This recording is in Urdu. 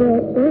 ہوگا